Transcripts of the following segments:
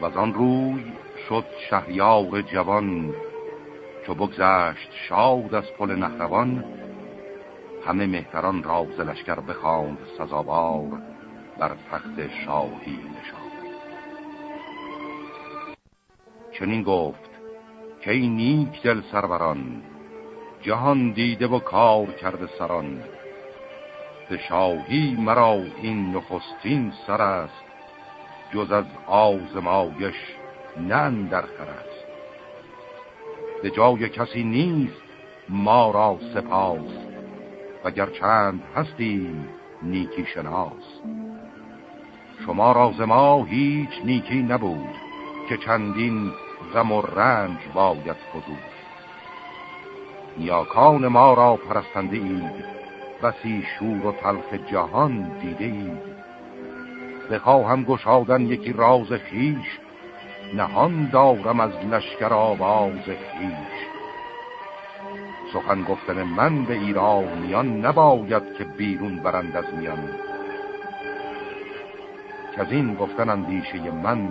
و آن روی شد شهریار جوان چو بگذشت شاد از پل نهروان همه مهتران را ز لشکر سزاوار بر تخت شاهی نشان چنین گفت که این نیک دل سروران جهان دیده و کار کرده سران به شاهی مرا این نخستین سر است جز از آزمایش نن در است. به جای کسی نیست ما را سپاس وگر چند هستیم نیکی شناس. شما را ما هیچ نیکی نبود که چندین غم و رنج باید فزود. نیاکان ما را پرستنده اید بسی شور و تلخ جهان دیده اید. بخواهم گشادن یکی راز خیش نهان دارم از لشکر آواز خیش سخن گفتن من به ایرانیان نباید که بیرون برند از میان. که از این گفتن اندیشه من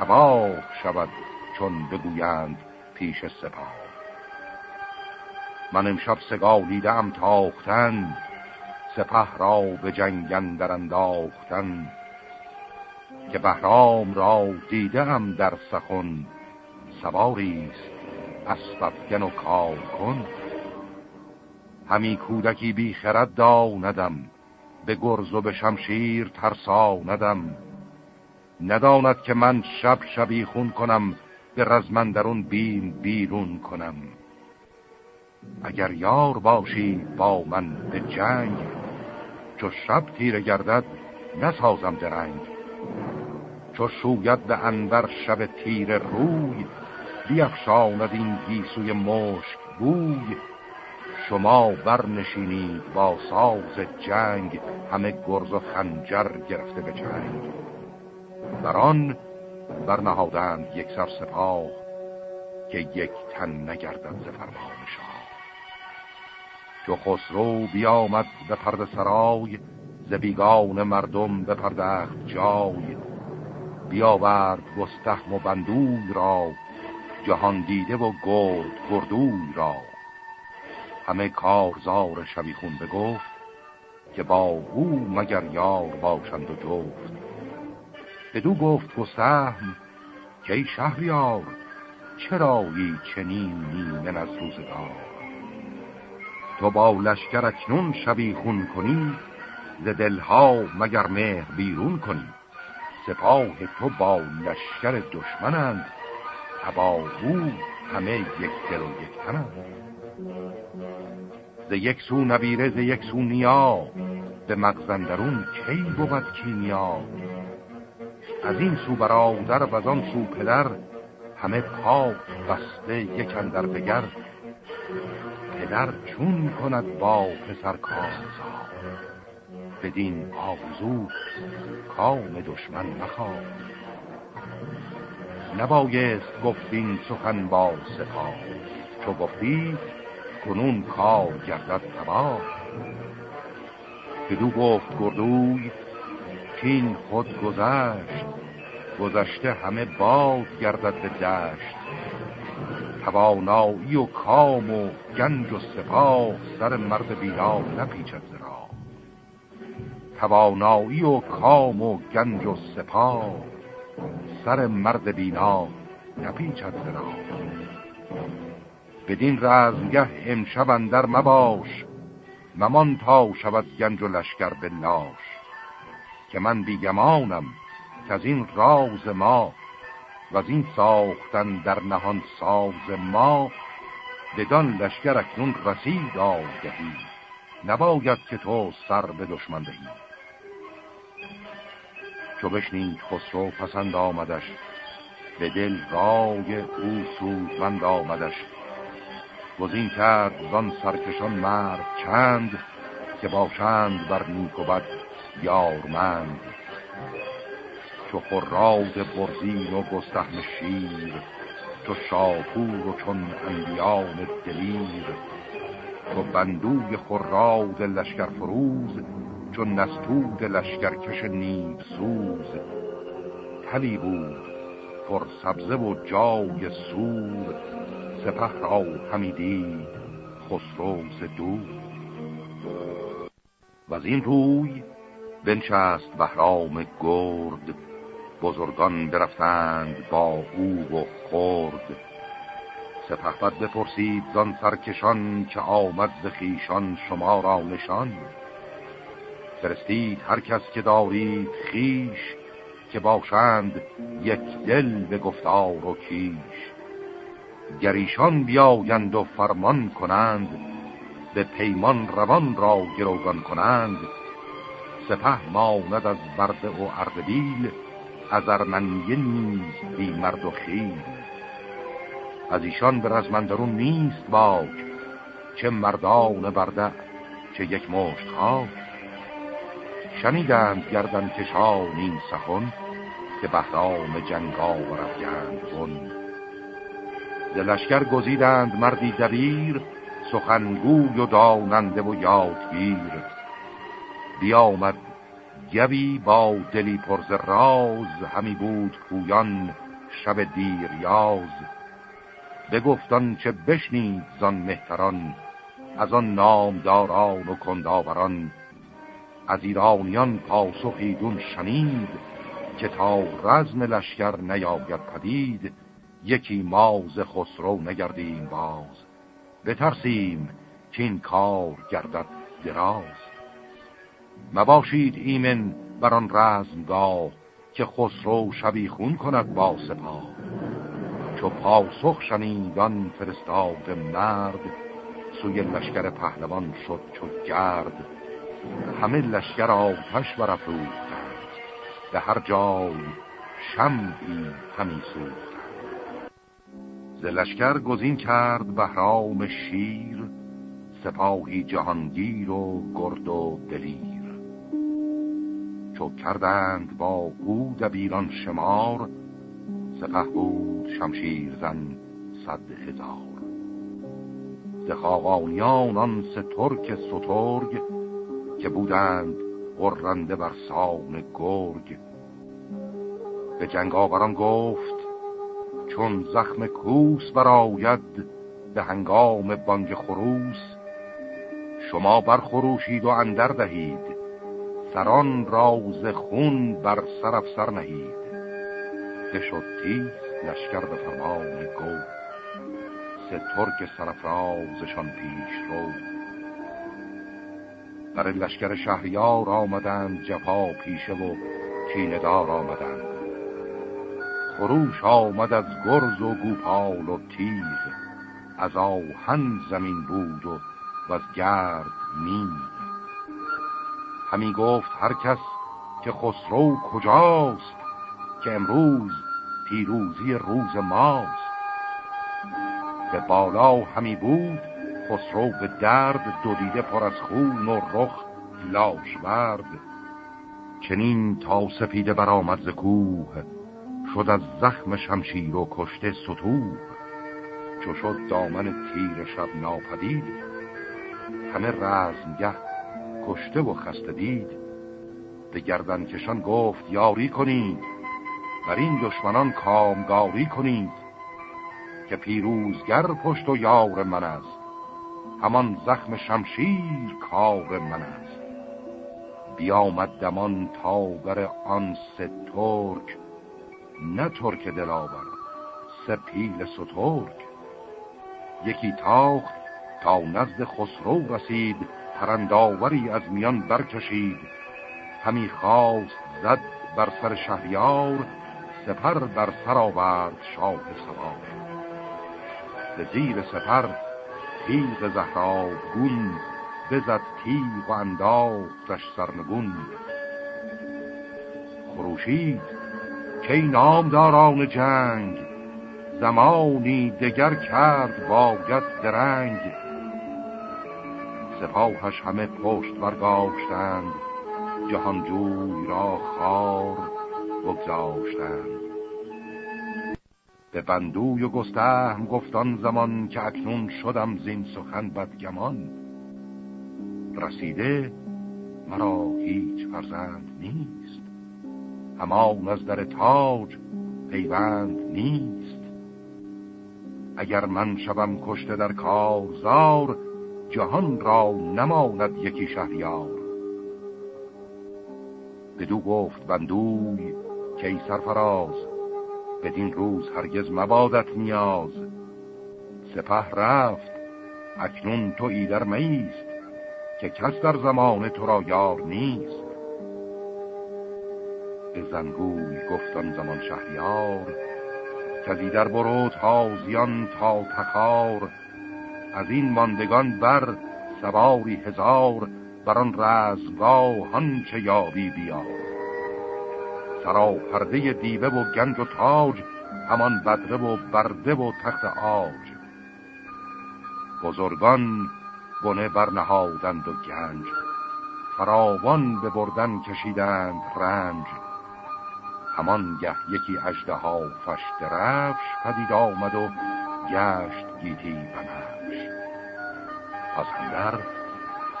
تباه شود چون بگویند پیش سپاه. من امشب سگالیدم تاختن سپه را به جنگن در انداختن. که بهرام را دیدم در سخن. سواریست اسبفگن و کار کن همی کودکی بی خرد داندم به گرز و به شمشیر ترساندم. نداند که من شب شبی خون کنم به رزمندرون بین بیرون کنم. اگر یار باشی با من به جنگ چو شب تیره گردد نسازم درنگ. چو شوید به انبر شب تیر روی بیفشاند این گیسوی مشک بوی. شما برنشینید با ساز جنگ همه گرز و خنجر گرفته به چنگ. بران برنهادند یک سر سپاه که یک تن نگردد ز فرمان شاه. چو خسرو بیامد به پرد سرای ز بیگان مردم به پردخت جای. بیاورد گستهم و بندوی را جهان دیده و گرد گردوی را. همه کارزار شبیخون بگفت که با او مگر یار باشند و جفت. بدو گفت گستهم که ای شهریار چرایی چنین نیمن از روزگار؟ تو با لشکر اکنون شبیخون کنی ز دلها مگر مهر بیرون کنی؟ سپاه تو با لشکر دشمنند. تباهو همه یک دل و یک تنند. ز یک سو نبیره ز یک سو نیا به مغزندرون کی بود کیمیا از این سو برادر و از آن سو پدر همه پاک بسته یک اندر بگر پدر چون کند با پسر کارزار. بدین آوزو کام دشمن مخواد نبایست گفتین سخن با سپاه چو گفتی کنون کار گردد تباه. بدو گفت گردوی کین خود گذشت گذشته همه باد گردد به دشت. توانایی و کام و گنج و سپاه سر مرد بینا نپیچد زرا. توانایی و کام و گنج و سپاه. سر مرد بینا نپیچد زرا بدین رزمگه امشب اندر مباش ممان تا شود گنج و لشکر به لاش که من بیگمانم که از این راز ما و از این ساختن در نهان ساز ما. بدان لشکر اکنون رسید آگهی نباید که تو سر به دشمن دهی. چو بشنید خسرو پسند آمدش. به دل رای او سودمند آمدش. گزین کرد زان سرکشان مرد چند که باشند بر نیک و بد یارمند. چو خراد برزین و گستهم شیر چو شاپور و چون اندیان دلیر. چو بندوی خراد لشکر فروز چو نستود لشکرکش نیب سوز تلی بود پر سبزه و جای سور سپه را همی دید خسرو دور و از این روی بنشست بهرام گرد. بزرگان برفتند با او و خورد سپهبد بپرسید زان سرکشان که آمد ز خیشان شما را نشان. فرستید هر کس که دارید خیش که باشند یک دل به گفتار و کیش. گریشان بیایند و فرمان کنند به پیمان روان را گروگان کنند سپه ماند از برده و اردبیل از ارمنیه نیز بی مرد و خیل. از ایشان به رزمندرون نیست باک چه مردان برده چه یک مشت خاک. شنیدند گردن کشانی سخن که بهرام جنگا و رفگند کن لشکر گزیدند مردی دبیر سخنگوی و داننده و یادگیر. بیامد گوی با دلی پرز راز همی بود کویان شب دیر یاز. بگفتان چه بشنید زان مهتران از آن نامداران و کنداوران. از ایرانیان پاسخی دون شنید که تا رزم لشکر نیاید پدید یکی ماز خسرو نگردیم باز. بترسیم که این کار گردد دراز. مباشید ایمن بر آن رزمگاه که خسرو شبیخون کند با سپاه. چو پاسخ شنیدان فرستاد مرد سوی لشکر پهلوان شد چو گرد. همه لشکر آتش برافروختند. به هر جای شمعی همی سوختند. ز لشکر گزین کرد بهرام شیر سپاهی جهانگیر و گرد و دلیر. چو کردند با او دبیران شمار سپه بود شمشیر زن صد هزار. ز خاقانیان آن سه ترک سترگ که بودند غرنده بر سان گرگ. به جنگ آوران گفت چون زخم کوس براید به هنگام بانگ خروس شما برخروشید و اندر دهید سران راز خون بر سر سر نهید. بشد تیز لشکر به فرمان گو سه ترک سرفرازشان پیش رو. بر لشکر شهریار آمدند جفا پیشه و کیندار آمدند. خروش آمد از گرز و گوپال و تیغ از آهن زمین بود و از گرد میغ. همی گفت هر کس که خسرو کجاست که امروز پیروزی روز ماست. به بالا همی بود خسرو به درد دو دیده پر از خون و رخ لاش چنین تا سپیده برآمد ز کوه شد از زخم شمشیر و کشته ستوه. چو شد دامن تیر شب ناپدید همه رزمگه کشته و خسته دید. به گردن کشان گفت یاری کنید بر این دشمنان کامگاری کنید که پیروزگر پشت و یار من است. همان زخم شمشیر کار من است. بیامد دمان تا بر آن سه ترک نه ترک دلاور سه پیل سترک. یکی تاخت تا نزد خسرو رسید پرنداوری از میان برکشید. همی خواست زد بر سر شهریار سپر بر سر آورد شاه سوار. به زیر سپر تیغ زهراب گون بزد تیغ و انداختش سرنگون. خروشید که نامداران جنگ زمانی دگر کرد باید درنگ. سپاهش همه پشت برگاشتند جهانجوی را خار بگذاشتند. بندوی و گستهم گفتان زمان که اکنون شدم زین سخن بدگمان. رسیده مرا هیچ فرزند نیست. همان از در تاج پیوند نیست. اگر من شوم کشته در کارزار جهان را نماند یکی شهریار. بدو گفت بندوی کی سرفراز بدین روز هرگز مبادت نیاز. سپه رفت اکنون تو ایدر میست که کس در زمان تو را یار نیست. به زنگوی گفتان زمان شهریار که در برو تازیان تا تخار. از این ماندگان بر سواری هزار بر آن رزگاه چه یابی بیا سرا پرده دیوه و گنج و تاج همان بدره و برده و تخت آج. بزرگان بنه برنهادند و گنج فراوان به بردن کشیدند رنج. همان گه یکی اجده ها فشت رفش پدید آمد و گشت گیتی بنفش. پس هندر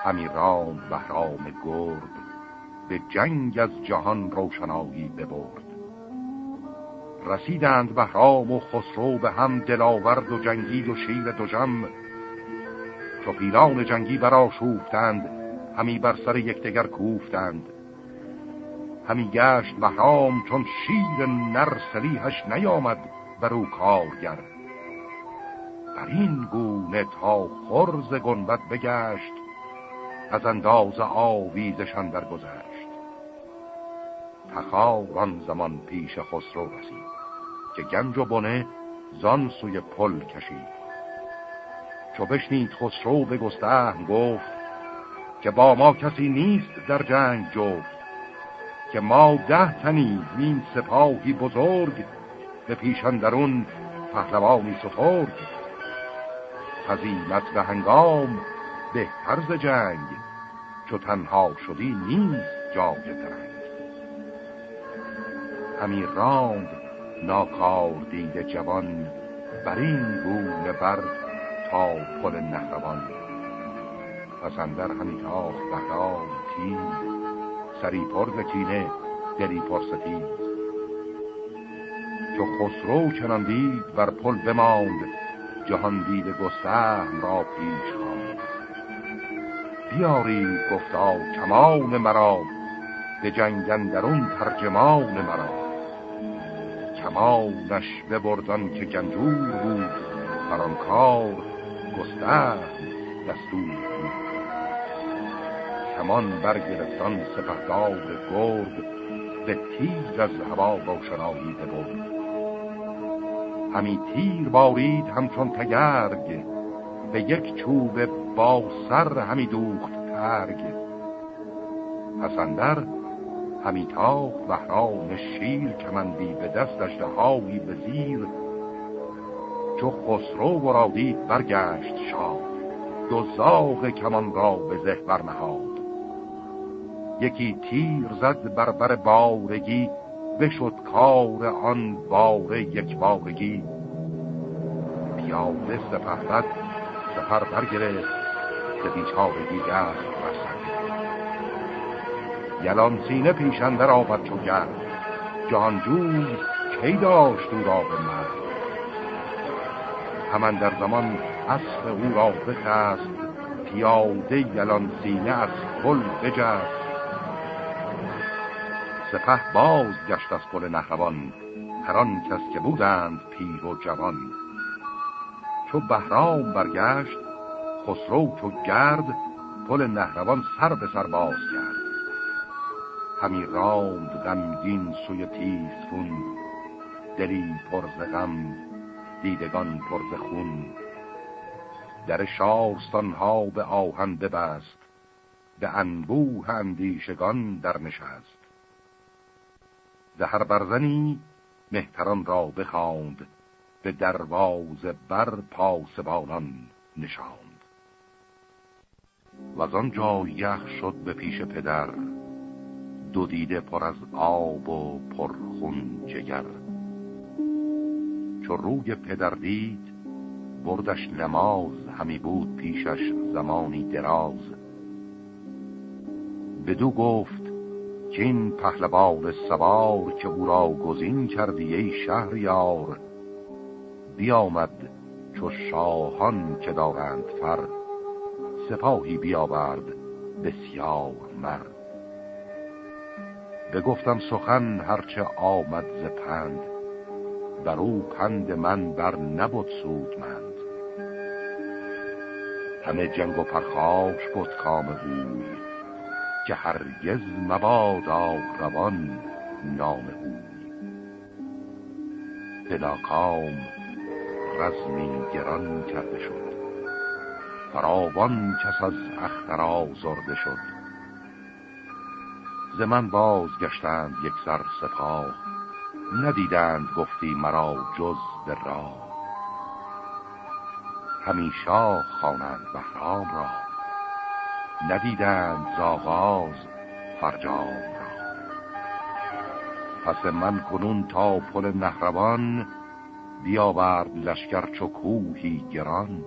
همی رام بهرام گرد به جنگ از جهان روشنایی ببرد. رسیدند بهرام و خسرو به هم دلاورد و جنگید و شیر دوژم. چو پیلان جنگی برا شوفتند همی بر سر یکدیگر کوفتند. همی گشت بهرام چون شیر نر سلیحش نیامد بر او کارگر. بر این گونه تا خرز گنبت بگشت از انداز آویزشان درگذشت تخار آن زمان پیش خسرو رسید که گنج و بنه زان سوی پل کشید. چو بشنید خسرو به گستهم گفت که با ما کسی نیست در جنگ جفت که ما ده تنی این سپاهی بزرگ به پیشان درون پهلوانی سترگ. هزیمت به هنگام بهتر ز جنگ چو تنها شدی نیست جای درنگ همی راند ناکار دیده جوان بر این گونه بر تا پل نهروان. پسندر همی تاخ بهرام تیر سری پر کینه دلی پر ستید چو خسرو چنان دید بر پل بماند جهان دید گستهم را پیش خواند. بیاری گفتا کمان مرا به جنگندرون ترجمان مرا. کمانش ببردان که گنجور بود بر آن کار گستهم دستور بود. کمان برگرفتان سپهدار گرد به تیر از هوا روشنایی ببرد. همی تیر بارید همچون تگرگ به یک چوب با سر همی دوخت ترگ. پسندر همی تاخت بهرام شیر کمندی به دستش دهایی به زیر. چو خسرو برادید برگشت شاد دو زاغ کمان را به زه برنهاد. یکی تیر زد بر بر بارگی بشد کار آن باره یک بارگی. پیاده سپهبد سپر برگرفت که بیچارگی گشت برسد یلان سینه پیشندر آمد چو گرد جهانجوی کی داشت او را به مرد همان در زمان اصف او را بخست پیاده یلان سینه از کل بجست سپه باز گشت از پل نهروان هران کس که بودند پیر و جوان. چو بهرام برگشت خسرو چو گرد پل نهروان سر به سر باز کرد همی راند غمگین سوی تیزفون دلی پرز غم دیدگان پرز خون. در شارستان ها به آهن ببست به انبوه اندیشگان در نشست هر برزنی مهتران را بخواند به درواز بر پاسبانان نشاند. و آن جا شد به پیش پدر دو دیده پر از آب و پرخون جگر. چو روی پدر دید بردش نماز همی بود پیشش زمانی دراز. بدو گفت که این پهلوان سوار که او را گزین کردی ای شهریار بیامد چو شاهان که دارند فر سپاهی بیاورد بسیار مرد. بگفتم سخن هرچه آمد ز پند بر او پند من بر نبود سودمند. همه جنگ و پرخاش بود کام اوی که هرگز مبادا روان نام اوی. به ناکام رزمی گران کرده شد فراوان کس از اخترا زرده شد. ز من باز گشتند یک سر سپاه. ندیدند گفتی مرا جز به راه. همیشا خوانند بهرام را. ندیدند زاغاز فرجام را. پس من کنون تا پل نهروان بیاورد لشکر چو کوهی گران.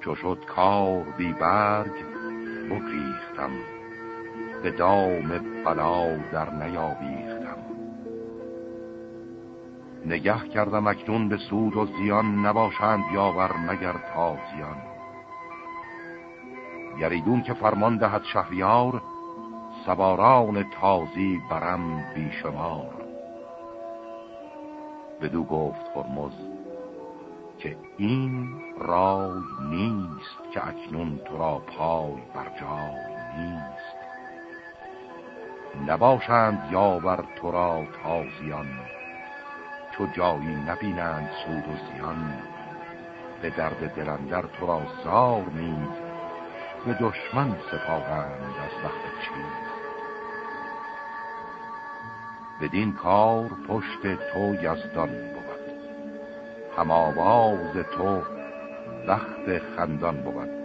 چو شد کار بی برگ بگریختم به دام بلا در نیاویختم. نگه کردم اکنون به سود و زیان نباشند یاور مگر تازیان گریدون که فرمان دهد شهریار سواران تازی برم بیشمار. بدو گفت هرمز که این رای نیست که اکنون تو را پای بر جای نیست. نباشند یاور تو را تازیان. چو جایی نبینند سود و زیان به درد دلندر تو را زار نیز به دشمن سپاهند از وقت چیز بدین کار پشت تو یزدان بود هم آواز تو وقت خندان بود.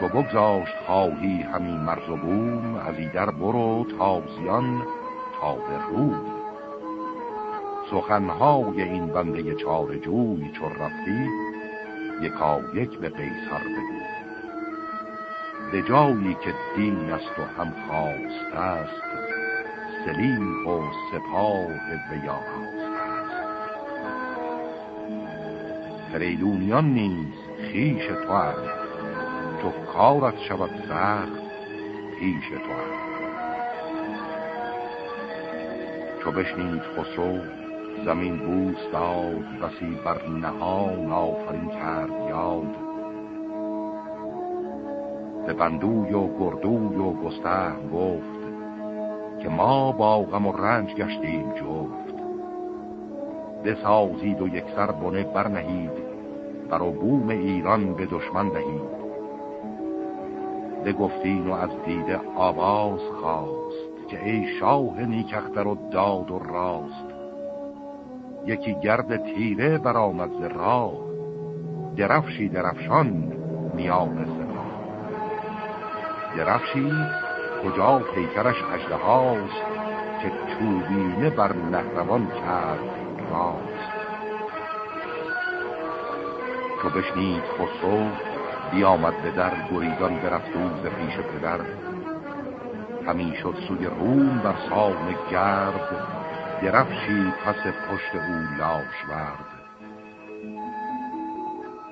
چو بگذاشت خواهی همین مرز و بوم از ایدر برو تازیان تا به روی سخنهای این بنده چار جوی چو رفتی یکا یک به قیصر بگو. به جایی که دین است و هم خواست است سلیح و سپاه بیاراست است. فریدونیان نیز خیش تو هم چو کارت شود سخت پیش تو هم. چو بشنید خسرو زمین بوس داد بسی بر نهان آفرین کرد یاد. به بندوی و گردوی و گستهم گفت که ما با غم و رنج گشتیم جفت. بسازید و یک سر بنه برنهید بر بوم ایران به دشمن دهید. بگفتین و از دیده آواز خواست که ای شاه نیکختر و داد و راست. یکی گرد تیره برآمد ز راه درفشی درفشان میان سپاه درفشی کجا پیکرش اجده هاست که چوبینه بر نهروان کرد راست. چو بشنید خسرو بیامد به در گریدان برفت ز پیش پدر. همین شد سوی روم بر سام گرد درفشی پس پشت او لاش ورد.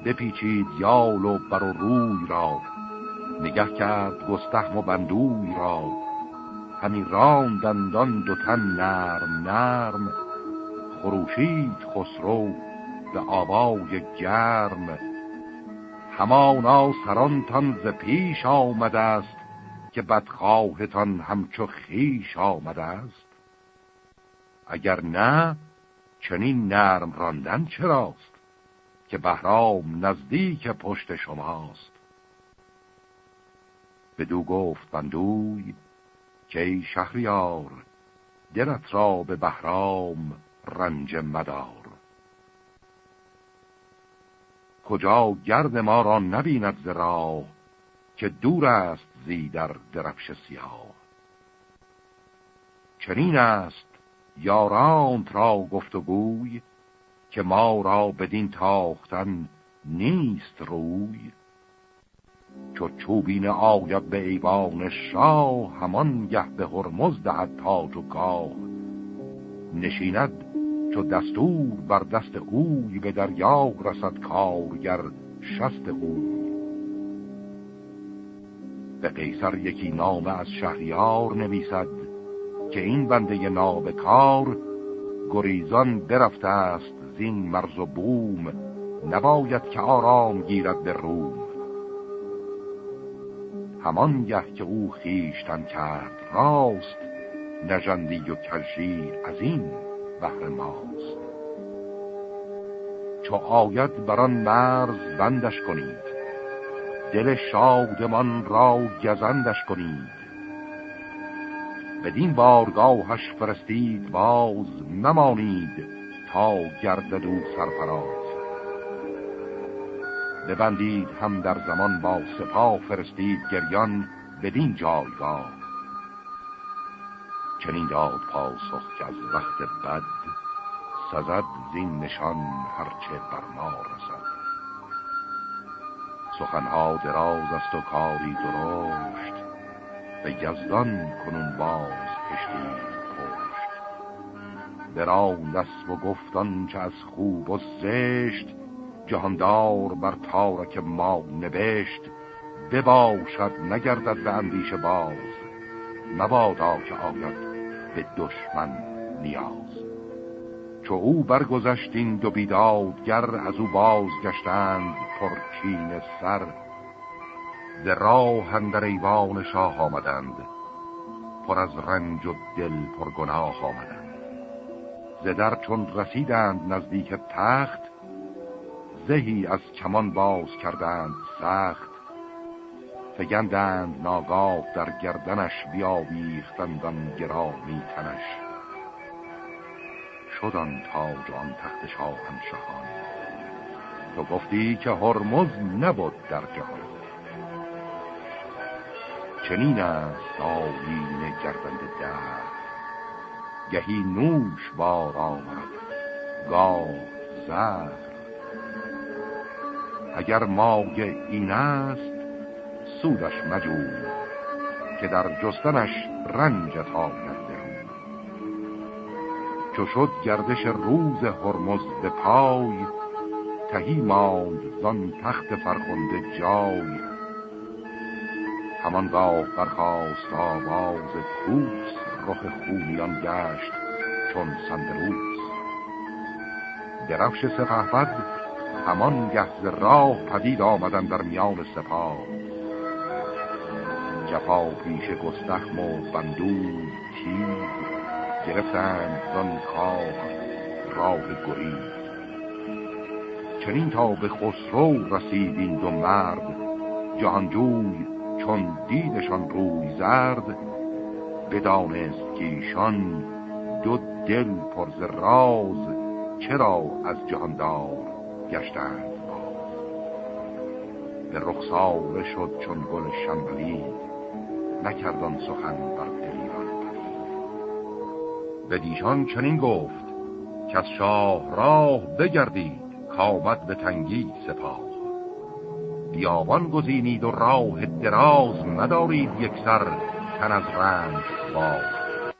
بپیچید یال و بر روی را نگه کرد گستهم و بندوی را. همی راندندان دو تن نرم نرم خروشید خسرو به آوای گرم. همانا سرانتان ز پیش آمده است که بدخواهتان همچو خیش آمده است. اگر نه چنین نرم راندن چراست که بهرام نزدیک پشت شماست. بدو گفت بندوی که ای شهریار دلت را به بهرام رنج مدار. کجا گرد ما را نبیند ز راه که دور است زی در درفش سیاه. چنین است یارانت را گفت و گوی که ما را بدین تاختن نیست روی. چو چوبین آید به ایوان شاه همان گه به هرمز دهد تاج و گاه. نشیند چو دستور بر دست اوی به دریا رسد کارگر شست اوی. به قیصر یکی نامه از شهریار نویسد که این بنده نابکار گریزان برفته است زین مرز و بوم نباید که آرام گیرد به روم. همان گه که او خیشتن کرد راست نژندی و کشی از این. بهر ماست. چو آید بران مرز بندش کنید. دل شادمان را گزندش کنید. بدین بارگاهش فرستید باز نمانید تا گردد او سرفراز. ببندید هم در زمان با سپاه فرستید گریان بدین جایگاه چنین داد پاسخ که از وقت بد سزد زین نشان هرچه بر ما رسد. سخنها دراز است و کاری درشت به یزدان کنون باز پشتی پشت براند است و گفتان چه از خوب و زشت جهاندار بر تارک ما نبشت. بباشد نگردد به اندیشه باز. مبادا که آید به دشمن نیاز. چو او برگذشت این دو بیدادگر از او بازگشتند پرچین سر. ز راه اندر ایوان شاه آمدند پر از رنج و دل پر گناه آمدند. ز در چون رسیدند نزدیک تخت زهی از کمان باز کردند سخت. فگندند ناگاه در گردنش بیاویختندان گرامی تنش. شدن تاج آن تخت شاهنشهان تو گفتی که هرمز نبود در جهان. چنین است آیین گردند در گهی نوش بار آمد گاه زهر. اگر ماگ این است سودش مجوی که در جستنش رنجت آید چو شد گردش روز هرمز به پای تهی ماند زان تخت فرخنده جای. همانگاه برخواست آواز کوس رخ خونیان گشت چون سندروس. درفش سفهبد همان گهز راه پدید آمدن در میان سپاه. جفا پیش گستخم و بندون تیز گرفتند زن کار راه گرید چنین تا به خسرو رسید این دو مرد جهانجوی چون دیدشان روی زرد. بدانست که ایشان دو دل پرز راز چرا از جهاندار گشتند به رخساره شد چون گل شنبلید نکردان سخن بر دلیران به دیشان چنین گفت که از شاه راه بگردید کامد به تنگی سپاه. بیابان گزینید و راه دراز ندارید یک سر تن از رنج باز.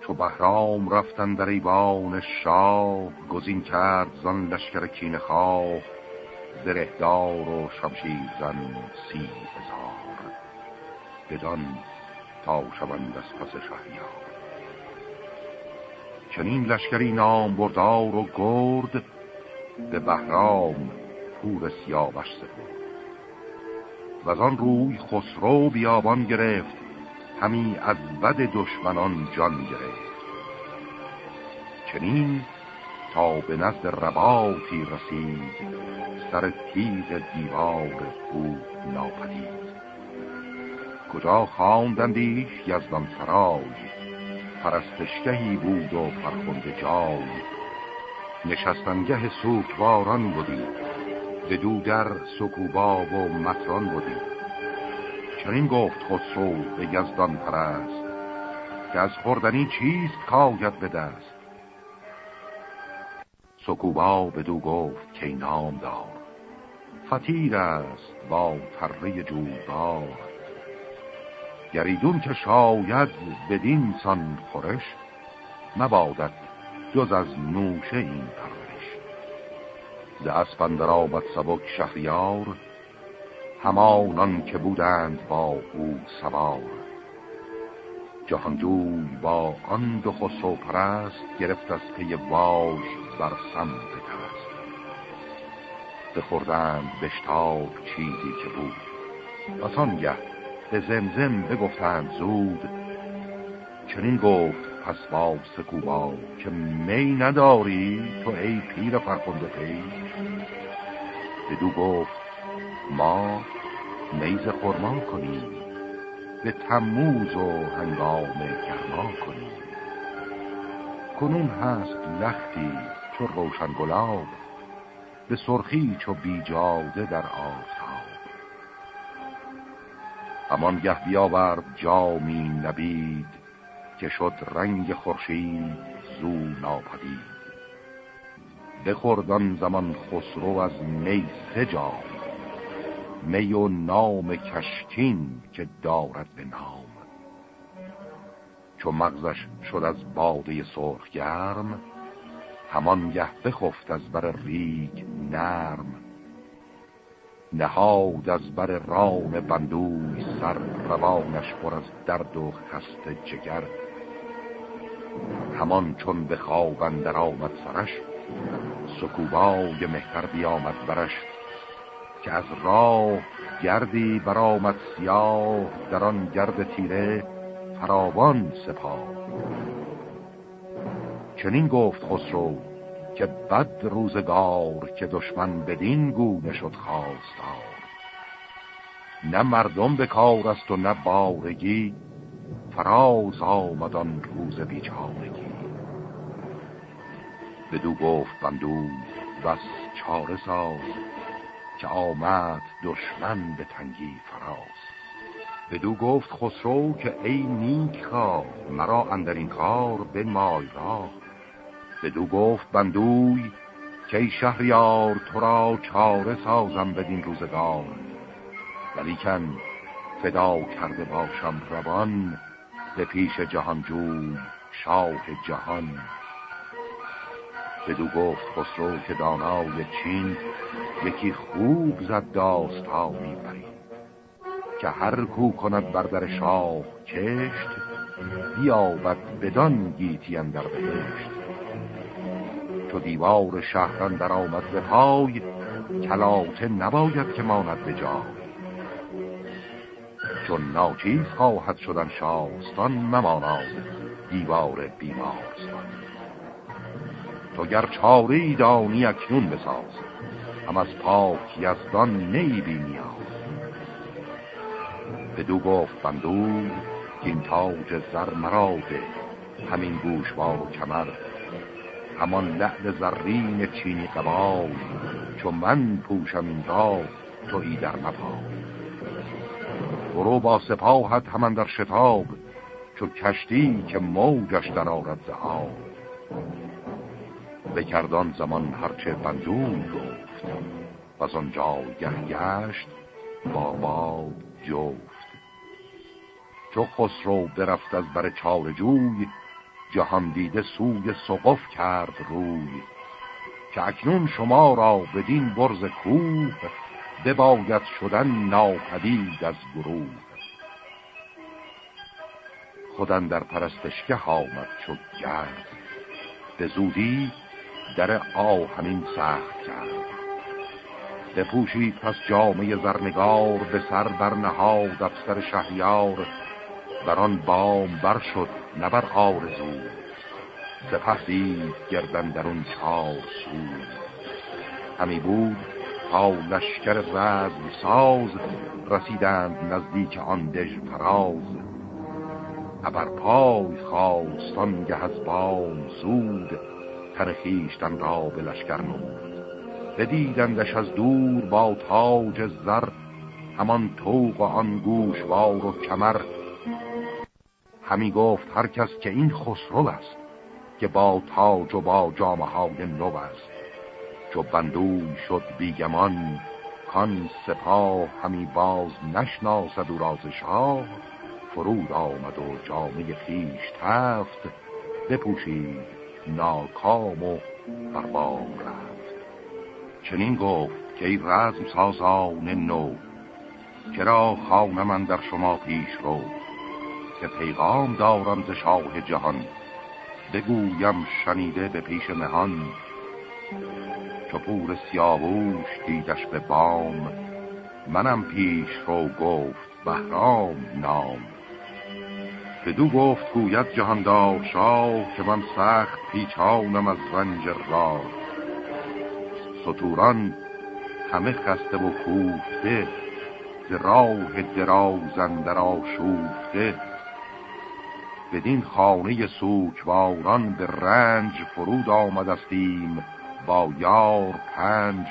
چو بهرام رفتن در ایوان شاه گزین کرد زن لشکر کین خواه. زرهدار و شمشیر زن سی هزار. بدان تا شوند از پس شهریار. چنین لشکری نام بردار و گرد به بهرام پور سیاوش سپرد. و آن روی خسرو بیابان گرفت همی از بد دشمنان جان گرفت. چنین تا به نزد رباتی رسید سر تیز دیوار بود ناپدید. کجا خواندندیش یزدان سرای پرستشگهی بود و فرخنده جای. نشستنگه سوکواران بودی به دو در سکوبا و متران بودی. چنین گفت خسرو به یزدان پرست که از خوردنی چیست کاید به دست؟ سکوبا به دو گفت که نام دار فتیر است با تره جوبار گریدون که شاید بدین سان خورش مبادت جز از نوشه این پرورش. ز اسپندر آمد سبک شهریار همانان که بودند با او سوار. جهانجوی با آن دو خسرو پرست گرفت از پی واژ بر سمت ترست بخوردند بشتاب چیزی که بود. و گه به زمزم بگفتند زود. چنین گفت پس با سکوبا که می نداری تو ای پیر فرخنده پی بدو گفت ما میز خورما کنیم به تموز و هنگام گرما کنیم. کنون هست لختی چو روشن گلاب به سرخی چو بیجاده در آفتاب همان گه بیاورد جامی نبید که شد رنگ خورشید زو ناپدید. بخوردان زمان خسرو از می سه جام می و نام کشکین که دارد به نام. چو مغزش شد از باده سرخ گرم همان گه بخفت از بر ریگ نرم. نهاد از بر رام بندوی سر روانش پر از درد و خست جگر. همان چون به خواب اندر آمد سرش سکوبای مهتر بیامد برش که از راه گردی برآمد سیاه در آن گرد تیره فراوان سپاه. چنین گفت خسرو که بد روزگار که دشمن بدین گونه شد خواستار. نه مردم به کار است و نه بارگی فراز آمدان روز بیچارگی. بدو گفت بندو بس چاره ساز که آمد دشمن به تنگی فراز. بدو گفت خسرو که ای نیک خواه مرا اندر این کار به مای را بدو گفت بندوی که ای شهریار تو را چاره سازم بدین روزگار. ولیکن فدا کرده باشم روان به پیش جهانجوی شاه جهان. بدو گفت خسرو که دانای چین یکی خوب زد داستانی برید که هر کو کند بر در شاه کشت بیابد بدان گیتی اندر بهشت. چو دیوار شهران در آمد به پای کلاته نباید که ماند به جای. چون ناچیز خواهد شدن شاستان مماناد دیوار بیمارستان. تو گر چاری دانی اکنون بساز هم از پاک یزدان نیبی نیاز. دو گفت بندور که این تاج زر مراده همین گوشوار و کمر همان لحد زرین چینی قبال چون من پوشم این تو ای در مپای برو با سپاهت همان در شتاب چو کشتی که موجش در آرد زهاب. بکردان زمان هرچه بندون گفت و از آنجا گشت با جفت. چو خسرو برفت از بر چار جوی جهان دیده سوی سقف کرد روی که اکنون شما را بدین برز کوه بباید شدن ناپدید از گروه. خودن در پرستشگه آمد شد گرد به زودی در آهنین سخت کرد. بپوشید پس جامعه زرنگار به سر برنهاد افسر شهریار بر آن بام بر شد نبر آرزو. سپه دید گردن در اون چار سو. همی بود تا لشکر رزم ساز رسیدند نزدیک آن دژ فراز. ابر پای خواستان گه از بام زود تن خیشتن را به لشکر نمود. بدیدندش از دور با تاج زر همان توق آن گوشوار و کمر همی گفت هر کس که این خسرو است که با تاج و با جامعه های نو است. چو بندوی شد بیگمان کان سپاه همی باز نشناسد و راز شاه. فرود آمد و جامعه خیش تفت بپوشید ناکام و بربام رفت. چنین گفت که ای رزم سازان نو چرا خانه من در شما پیش رو؟ که پیغام دارم ز شاه جهان. بگویم شنیده به پیش مهان. چپور سیاووش دیدش به بام منم پیش رو گفت بهرام نام. بدو گفت گوید جهاندار شاه که من سخت پیچانم از رنج را سطوران همه خسته و کوفته ز راه درازندر آشوفته. بدین خانه سوکواران به رنج فرود آمدستیم با یار پنج.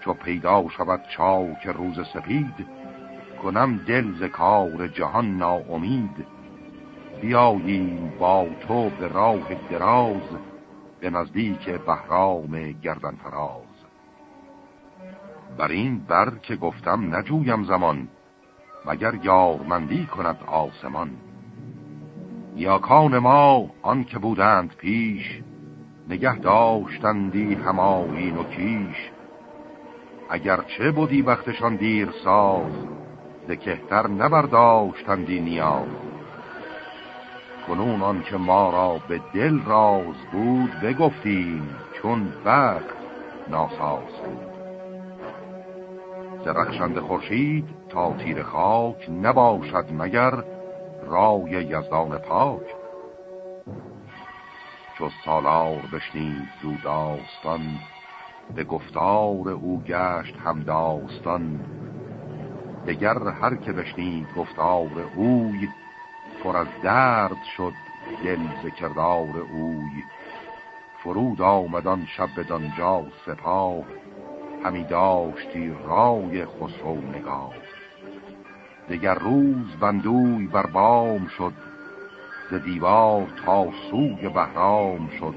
چو پیدا شود چاک روز سپید کنم دل ز کار جهان ناامید. بیاییم با تو به راه دراز به نزدیک بهرام گردن فراز. بر این بر که گفتم نجویم زمان مگر یارمندی کند آسمان. یاکان ما آن که بودند پیش نگه داشتندی هماین و کیش اگر چه بودی وقتشان دیر ساز ز کهتر نبرداشتندی نیاز. کنون آن که ما را به دل راز بود بگفتیم چون وقت ناساز بود. درخشند خورشید تا تیر خاک نباشد مگر رای یزدان پاک. چو سالار بشنید زود داستان به گفتار او گشت هم داستان. دگر هر که بشنید گفتار اوی پر از درد شد دل ذکردار اوی. فرود آمدان شب بدانجا سپاه همی داشتی رای خسرو نگاه. دگر روز بندوی بر بام شد ز دیوار تا سوی بهرام شد.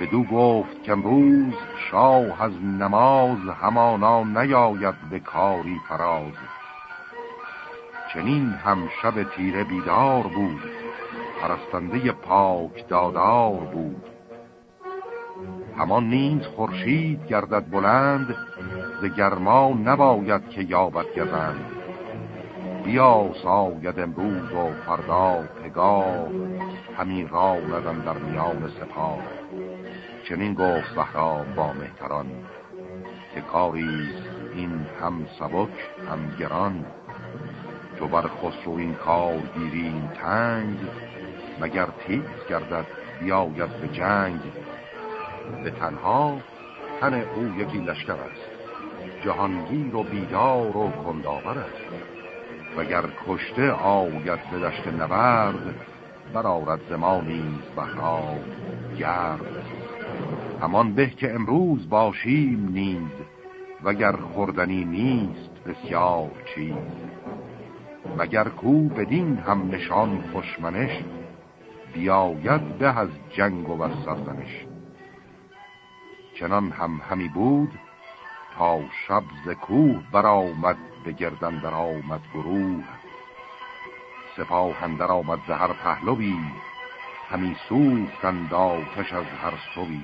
بدو گفت که امروز شاه از نماز همانا نیاید به کاری فراز. چنین هم شب تیره بیدار بود پرستنده پاک دادار بود. همان نیز خورشید گردد بلند ز گرما نباید که یابد گزند بیا ساید امروز و فردا پگاه همین را در میان سپاه. چنین گفت بهرام با مهتران که کاری این هم سبک هم گران. چو بر خسرو این کار گیریم تنگ مگر تیز گردد بیاید به جنگ. به تنها تن او یکی لشکر است جهانگیر و بیدار و کنداور است. وگر کشته آید به دشت نبرد برارد زمانی بهرام گرد. همان به که امروز باشیم نیز وگر خوردنی نیست بسیار چیز. مگر کو بدین هم نشان خوشمنش بیاید به از جنگ و سرزنش. چنان هم همی بود تا شب ز کوه برآمد به گردن در آمد گروه. سپاه اندر آمد زهر پهلوی. همی سوختند آتش از هر سوی.